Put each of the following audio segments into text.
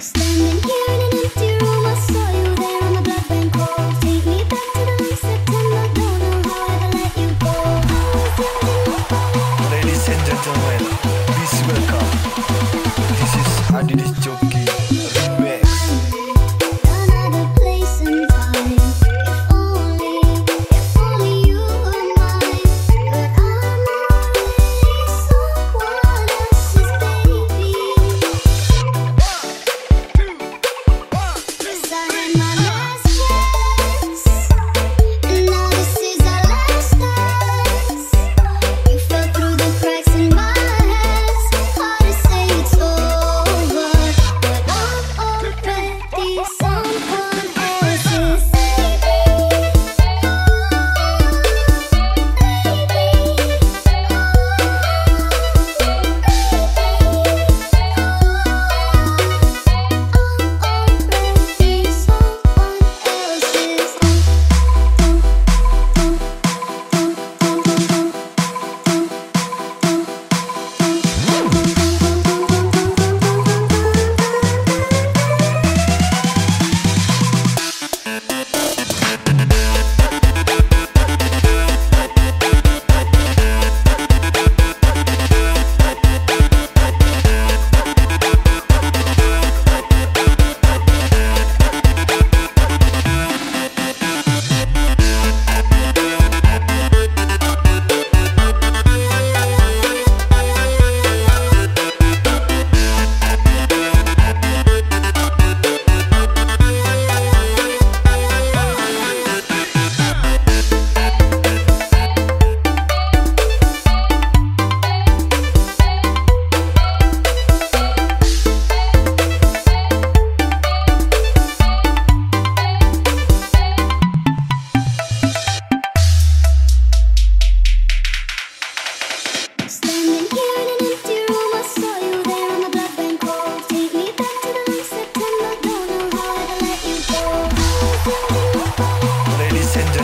Standing here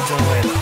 就会